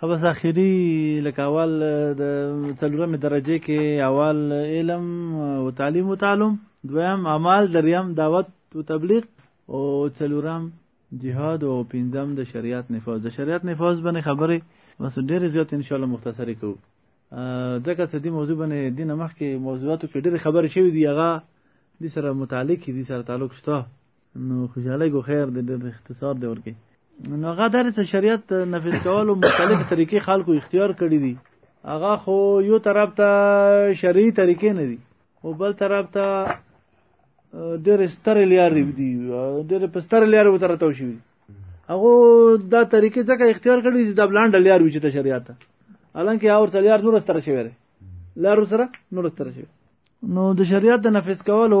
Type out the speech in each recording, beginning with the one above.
خبس اخیری لکه اول د څلورمې درجه کې اول علم او تعلیم او تعلم دویم عمل دریم دعوت او تبلیغ او څلورم جهاد او پنځم د شریعت نفاذ د شریعت نفاذ باندې خبرې بس ډېر زیات ان شاء الله مختصری کوو ځکه چې دې موضوع باندې دینه مخکې موضوعاتو کې ډېر خبرې شوې دي هغه دې سره متعلق دي سره تعلق شته نو خوشحالی کو خیر دی ډېر اختصار دی ورکی نو هغه دا چې شریعت نفذ کولو مختلف طریقې خلکو اختیار کړې دي هغه خو یو طرف ته شرعي طریقې نه دي او بل طرف ته ډېر ستر لیار دي ډېر په ستر لیار و ترته شي هغه دا طریقې ځکه اختیار کړې چې د بلاند لیار وي چې ته شریعت حالانکه اور څلیار نور ستر شوی دی لار سره نور ستر شوی نو د شریعت د نفذ کولو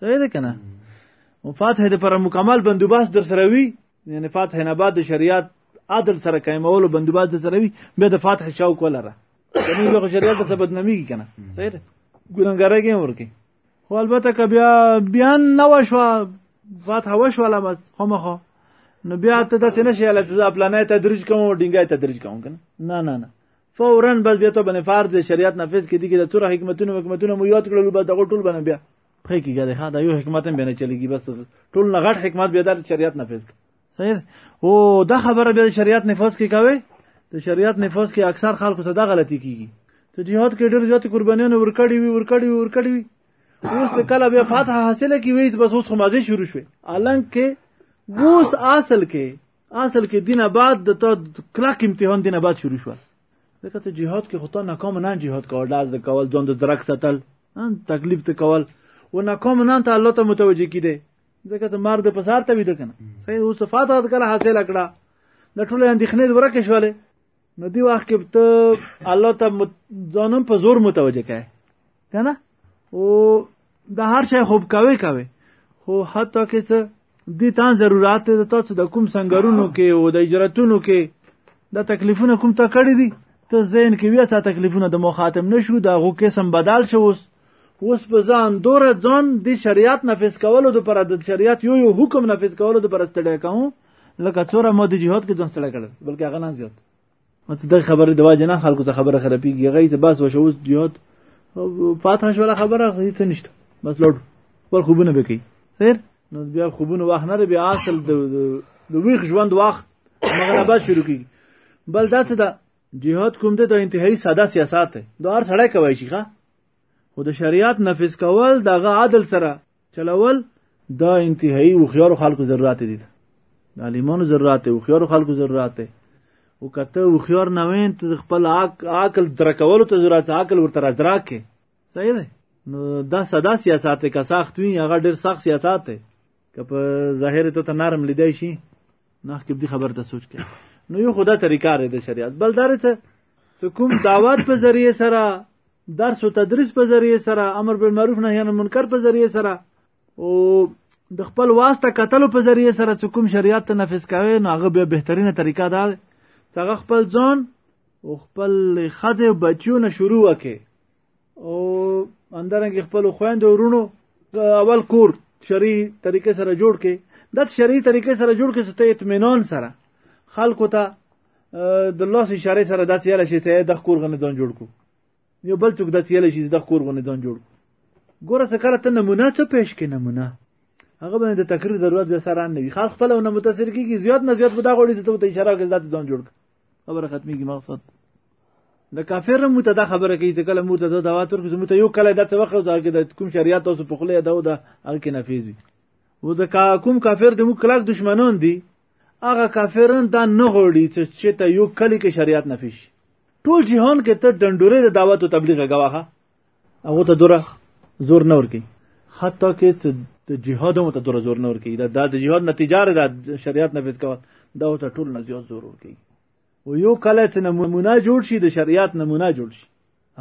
صحیح ده کنه او فاتح د پر مکمل بندوباست در سره وي یعنی فاتح نه بعد د شریعت عادل سره قائمولو بندوباست در سره وي بیا د فاتح شوق ولره کني یو شریعت څه بدنامي کنه صحیح ده ګورنګره کې ورکی خو البته که بیا بیان نه وشو فاتح وشو لا بس خامخا نو بیا ته داسې نشي لکه زه پلانې تدریج کوم ډینګای تدریج کوم کنه نه نه نه فورا بس بیا ته باندې فرض دی شریعت نافذ کې دي کې د تور حکمتونو حکمتونو مو یاد کړل بس دغه ټول باندې بیا پرې کېږي دا ښه دا یو حکمت هم بیا نه چلیږي بس ټول نه غټ حکمت بیا د شریعت نافذ کړي صحیح او دا خبره بیا شریعت نفوذ کې کوي د شریعت نفوذ کې اکثر خلکو ته دا غلطي کیږي ته جهاد کې ډېر زیات قربانیونه ورکړي وي ورکړي وي ورکړي وي اوس کله بیا فتح حاصله کی وي بس اوس خمازه شروع شوه الان کې اوس اصل کې اصل کې دینه بعد د تا کلک امتحان دینه بعد شروع شو ځکه ته جهاد کې خو تا ناکام نه جهاد کول لاز د کول ځان د درک ساتل تکلیف ته کول و ناکام نه ته الله ته متوجه کیده ځکه ته مرد په سار ته ویده کنه صحیح او صفات هات کله حاصل کړه د ټولې اندېښنې ورکه شواله نو دی وخت کې ته الله ته ځانم په زور متوجه کړي کنه او د هر شي خوب کوي کوي خو حتی که څه دي تا ضرورت ته تاسو د کوم سنگرونو کې او د اجرتونو کې د تکلیفونه کوم تا کړی دي ته زین کې بیا تا تکلیفونه د مخاطب نشو دا غو قسم بدل شو اوس اوس په ځان دور ځان د شریعت نفذ کولو د پر د شریعت یو یو حکم نفذ کولو د پر استړی کوم لکه څوره مو د جهاد کې ځان ستړی کړل بلکې هغه نه زیات مته د خبره د واجنه خلکو ته خبره خرابېږي هغه ته بس وشو اوس جهاد فاتح شو ولا خبره هیڅ نشته بس لوډ بل خوبونه به کوي خیر نو بیا خوبونه واخ نه بیا اصل د د ویخ ژوند واخ مغرب بعد شروع کیږي بل دا څه ده جهاد کوم ده د انتهایی ساده سیاست ده دا هر سړی کوي شي ښه خو د شریعت نفذ کول دغه عدل سره چلول دا انتهایی وخیارو خلکو ضرورت دي د عالمانو ضرورت دی وخیارو خلکو ضرورت دی او کته وخیار نه وین ته خپل عقل درکولو ته ضرورت عقل ورته راځراکه صحیح دی نو دا ساده سیاست که سخت وي هغه ډیر سخت سیاست دی که په ظاهر ته ته نرم لیدای شي نه کې دې خبر ته سوچ کړي نو یو خدا طریقه لري د شریعت بل دار څه کوم دعوت په ذریعه سره درس او تدریس په ذریعه سره امر بالمعروف نهی عن منکر په ذریعه سره او د خپل واسطه کتلو په ذریعه سره چې کوم شریعت ته نافذ کوي نو هغه به بهترینه طریقه ده چې هغه خپل ځان او خپل خځه او بچیو نه شروع وکړي او اندرنګ خپل خويندو ورونو اول کور شری طریقې سره جوړ کې د شری طریقې سره جوړ کې ته اطمینان سره خلکو ته د الله سي اشاره سره داسې یاله شي چې د خور غنه ځان جوړ کو یو بل څوک داسې یاله شي د خور غنه ځان جوړ کو ګوره څه کله ته نمونه څه پېښ کې نمونه هغه باندې د تکریر ضرورت به سره نه وي خاص خپل نه متاثر کیږي زیات نه زیات به دا غوړي ته اشاره کوي ذات ځان جوړ خبره ختميږي مقصد د کافر مو ته دا خبره کوي چې کله مو ته دا دعوت ورکړي چې مو ته یو کله دا څه وخت ځکه د کوم شریعت تاسو په خله دا او دا هغه کې نافذ وي و د کا کوم کافر د مو کلاک دشمنان دي هغه کافرن دا نه غوړي چې ته یو کلی کې شریعت نافذ شي ټول جهان کې ته ډنډورې د دعوت او تبلیغ غواخه هغه ته دوره زور نه ورکي حتی که د جهاد هم ته دوره زور نه ورکي دا د جهاد نتیجه ده شریعت نفذ کول دا ته ټول نه زیات زور ورکي و یو کله چې نمونه جوړ شي د شریعت نمونه جوړ شي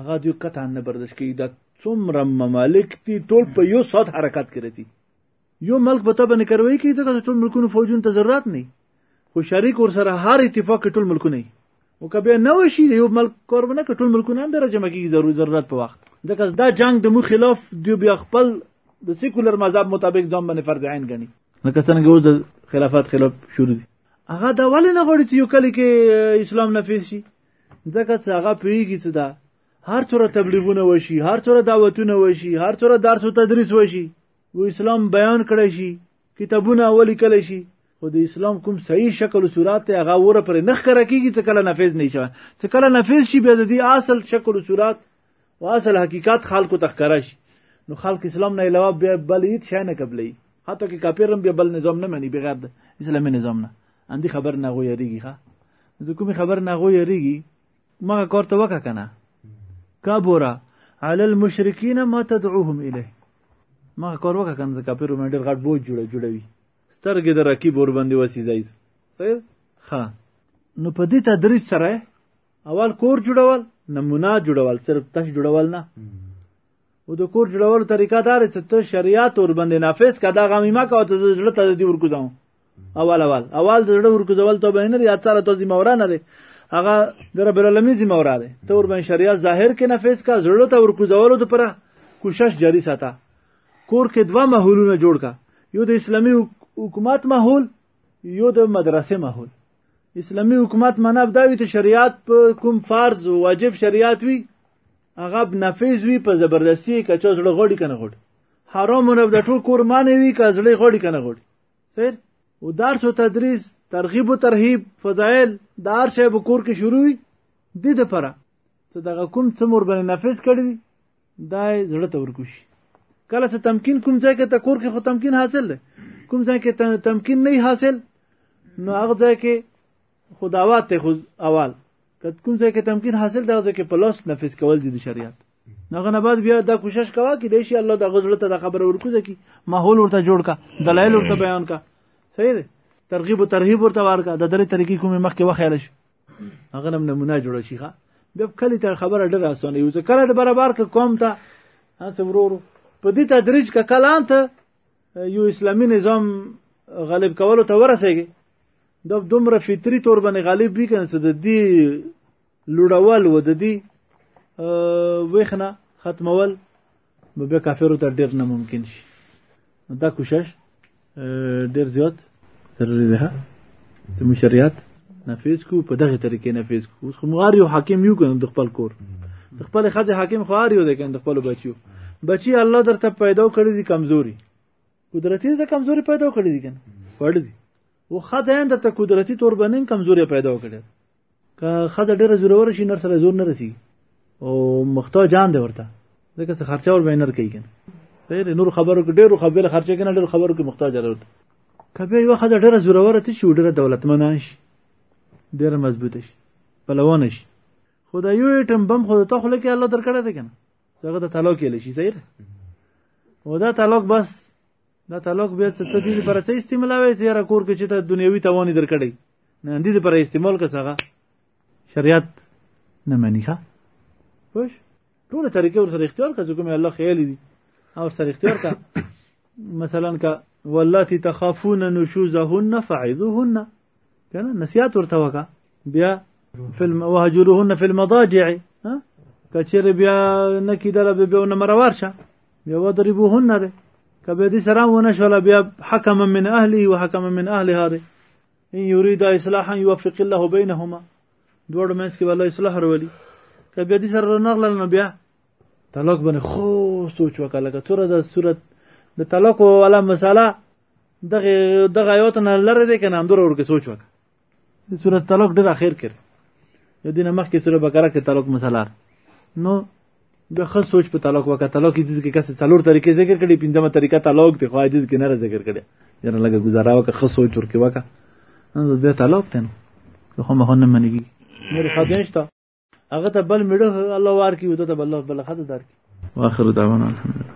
هغه دیو قطعا نه برداشت کوي دا څومره ممالک دي ټول په یو سات حرکت کوي یو ملک په تبه نه کاروي کوي ځکه چې ټول ملکونو فوجونو ته ضرورت نه خو شریک ور سره هر اتفاق کې ټول ملکونه وي او که بیا نه وشي یو ملک کار ونه کړي ټول ملکونه هم بیا راجمع کېږي ضرور ضرورت په وخت ځکه دا جنګ د مو خلاف دی بیا خپل د سیکولر مذهب مطابق ځان باندې فرض عین ګڼي لکه څنګه اوس د خلافت خلاف شروع دي هغه دا ولې نه غواړي چې یو کلی کې اسلام نفیذ شي ځکه چې هغه پوهېږي چې دا هر څوره تبلیغونه وشي هر څوره دعوتونه وشي هر څوره درس و تدریس وشي و اسلام بیان کړی شي کتابونه اولی کلی شي خو د اسلام کوم صحیح شکل او صورت هغه وره پر نخ کرا کیږي چې کله نافذ نه شي چې کله نافذ شي بیا د دې اصل شکل او صورت او اصل حقیقت خلکو تخکرا شي نو خلک اسلام نه علاوه بیا بل هیڅ شی نه قبلي حتی که کافر هم بیا بل نظام نه مني بغیر د اسلامي نظام نه اندي خبر نه غو یریږي ښه ځکه کوم خبر نه غو یریږي مغه کار ته وکه کنه کبره علی المشرکین ما تدعوهم الیه مغه کار وکه کنه ځکه پیرو مې ډېر غټ بوج جوړه جوړوي سترګې د رقیب ور باندې وسیځي صحیح ښه نو په دې تدریج سره اول کور جوړول نمونه جوړول صرف تش جوړول نه او د کور جوړولو طریقه دا چې ته شریعت ور باندې نافذ کړه دا غمی ما کوه ته زړه ته دې ورکوځم اول اول اول د زړه ورکوزول ته به نه دی اثر ته ذمہ ورا نه دی هغه د رب العالمین ذمہ ورا دی ته ور باندې شریعت ظاهر کې نافذ کا زړه ته ورکوزولو ته پر کوشش جاری ساته کور کې دوا محولونه جوړ کا یو د اسلامي حکومت محول یو د مدرسې محول اسلامي حکومت معنا دا وي چې شریعت په کوم فرض واجب شریعت وي هغه نافذ وي په زبردستي کچا زړه غوړي کنه غوړي حرامونه د ټول کور معنی وي که زړه غوړي کنه غوړي سر او درس او تدریس ترغیب او ترهیب فضایل د هر شی په کور کې شروع وي د دې لپاره چې دغه کوم څه مور باندې نافذ کړي دا زړه ته ورکوشي کله چې تمکین کوم ځای کې ته کور کې خو تمکین حاصل دی کوم ځای کې تمکین نه حاصل نو هغه ځای کې خو دعوات ته خو اول کت کوم ځای کې تمکین حاصل دا ځکه په لاس نفذ کول دي د شریعت نغه نه بعد بیا دا کوشش کوا کې د شي الله د غزړه ته د خبر ورکوځي کی ماحول ورته جوړ کا دلایل ورته بیان کا صحیح دی ترغیب او ترهیب ورته ورکا د درې طریقې کومه مخکې وخیل شي هغه نم نمونه جوړ شي ښا بیا کلی تر خبره ډېر اسانه یو ځکه کله د برابر ک کوم ته هڅه ورور په دې تدریج ک کلان ته یو اسلامی نظام غالب کولو ته ورسېږي د دومره فطری تور باندې غالب وی کنه چې د دې لوړول و د دې وښنه ختمول به کافرو ته ډیر نه ممکن شي دا کوشش ډیر زیات ضروري ده چې موږ شریعت نافذ کو په دغه طریقې نافذ کو اوس خو موږ یو حاکم یو کنه د خپل کور د خپل خځه حاکم خو یو دی کنه د خپل بچیو بچی الله درته پیدا کړی دي کمزوري قدرتي د کمزوري پیدا کړی دي کنه وړ دي او خځه اند ته قدرتي تور بنن کمزوري پیدا کړی که خزه ډیره زورور شي نر سره زور نه رسی او مختو جان دی ورته ځکه څه خرچه ور بینر کوي کنه خیر نور خبرو کې ډیرو خبره خرچه کنه ډیرو خبرو کې محتاج راوت کبه یو خزه ډیره زورور ته شي ډیره دولتمن شي ډیره مضبوط شي پلوان شي خدای یو ټم بم خو ته خلک الله درکړه ده کنه څنګه ته طلاق یې لشي صحیح او دا طلاق بس دا تعلق بیا څه ته دي پر څه استعمالوي چې را کور کې چې ته دنیوي توان درکړي نه دي پر استعمال کې څنګه شریعت نه مانی ښه خوش ټول طریقې ور سره اختیار کړه کوم الله خیال دي او سره اختیار کړه مثلا کا واللاتي تخافون نشوزهن فعذوهن کنه نسیات ورته وکا بیا فلم وهجرهن فی المضاجع ها کچره بیا نکیدل به به نمروار شه یو دربوهن ده کبه دې سره ونه شول بیا حکم من اهله وحکم من اهلها ده ان يريد اصلاحا يوفق الله بينهما دوړ مېس کې والله اصلاح ورولي کبه دې سره نغلل نو بیا طلاق باندې خو سوچ وکړه که څوره د صورت د طلاق ولا مساله دغه دغه یو تن لره دې کنه هم درور کې سوچ وکړه سوره طلاق ډېر اخر کړ د دې نه مخکې سوره بقره کې طلاق مسله نو بیا ښه سوچ په طلاق وکړه طلاق یې کې کسې څلور طریقې ذکر کړي پنځمه طریقه طلاق دی خو حدیث کې نه را ذکر کړي یاره لږه ګزاره وکړه ښه سوچ ورکې وکړه نو بیا طلاق دی نو خو مخه نه منېږي نور ښځه نشته هغه ته بل میړه الله وار کی وته ته بل الله بل خد دار کی واخر دعوانا الحمدلله